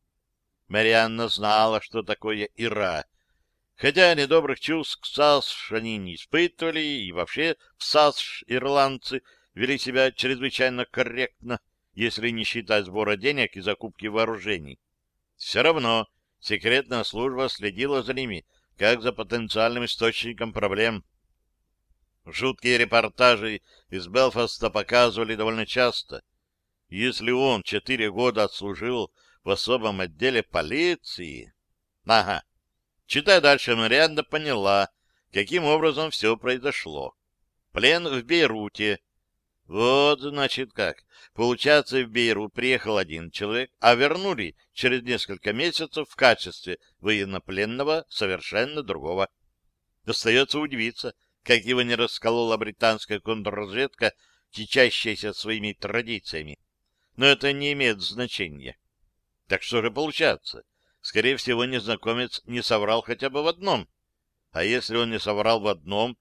[SPEAKER 1] Марианна знала, что такое Ира, хотя недобрых чувств к САСШ они не испытывали, и вообще в САСШ ирландцы — вели себя чрезвычайно корректно, если не считать сбора денег и закупки вооружений. Все равно секретная служба следила за ними, как за потенциальным источником проблем. Жуткие репортажи из Белфаста показывали довольно часто. Если он четыре года отслужил в особом отделе полиции... Ага. Читая дальше, Марианда поняла, каким образом все произошло. Плен в Бейруте, вот, значит, как. Получается, в Бейрут приехал один человек, а вернули через несколько месяцев в качестве военнопленного совершенно другого. Остается удивиться, как его не расколола британская контрразведка, течащаяся своими традициями. Но это не имеет значения. Так что же получается? Скорее всего, незнакомец не соврал хотя бы в одном. А если он не соврал в одном...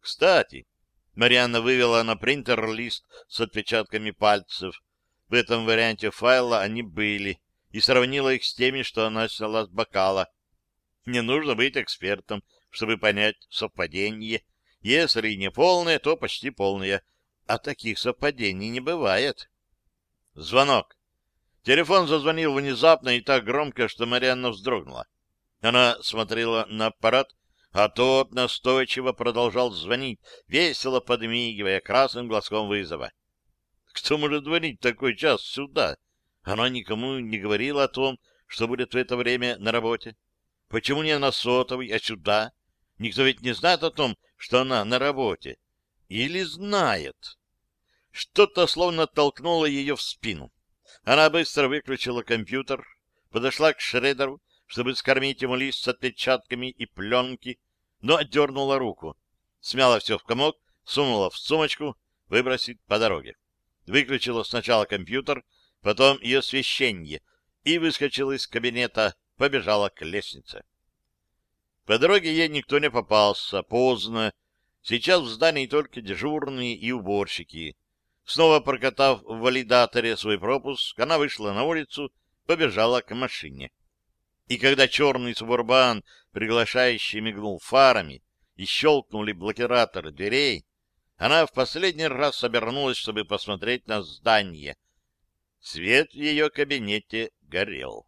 [SPEAKER 1] Кстати, Марианна вывела на принтер лист с отпечатками пальцев. В этом варианте файла они были, и сравнила их с теми, что она сняла с бокала. Не нужно быть экспертом, чтобы понять совпадение. Если не полное, то почти полное. А таких совпадений не бывает. Звонок. Телефон зазвонил внезапно и так громко, что Марианна вздрогнула. Она смотрела на аппарат, а тот настойчиво продолжал звонить, весело подмигивая красным глазком вызова. Кто может звонить такой час сюда? Она никому не говорила о том, что будет в это время на работе. Почему не на сотовый, а сюда? Никто ведь не знает о том, что она на работе. Или знает? Что-то словно толкнуло ее в спину. Она быстро выключила компьютер, подошла к Шредеру, чтобы скормить ему лист с отпечатками и пленки, но отдернула руку. Смяла все в комок, сунула в сумочку, выбросить по дороге. Выключила сначала компьютер, потом и освещение, и выскочила из кабинета, побежала к лестнице. По дороге ей никто не попался, поздно. Сейчас в здании только дежурные и уборщики. Снова прокатав в валидаторе свой пропуск, она вышла на улицу, побежала к машине. И когда черный субурбан, приглашающий, мигнул фарами и щелкнули блокираторы дверей, она в последний раз обернулась, чтобы посмотреть на здание. Свет в ее кабинете горел.